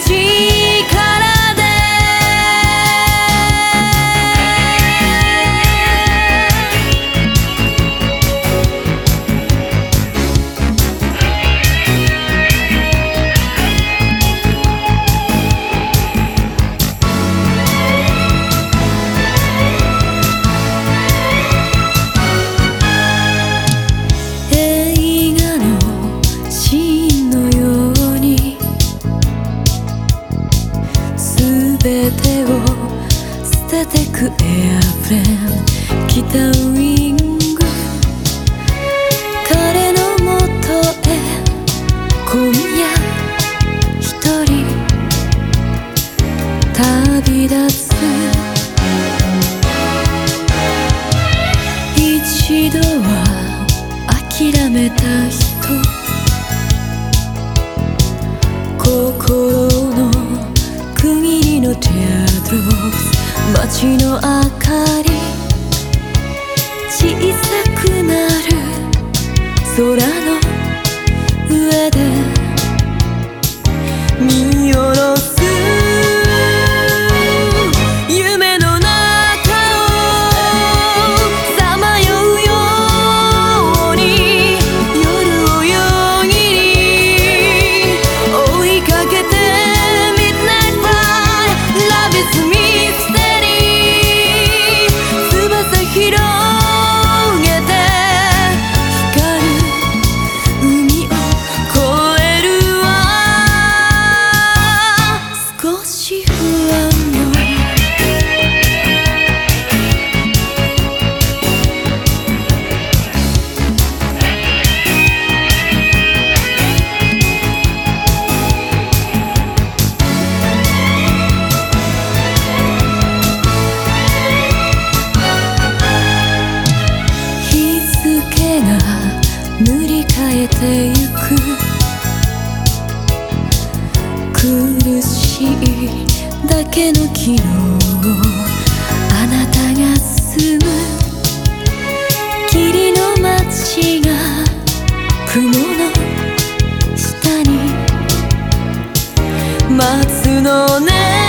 去看てを捨ててくエアプレン北ウィング。彼のもとへ今夜一人。旅立つ。一度は諦めた人。街の明かり。えてゆく。苦しいだけの昨日あなたが住む。霧の街が雲の下に。松の根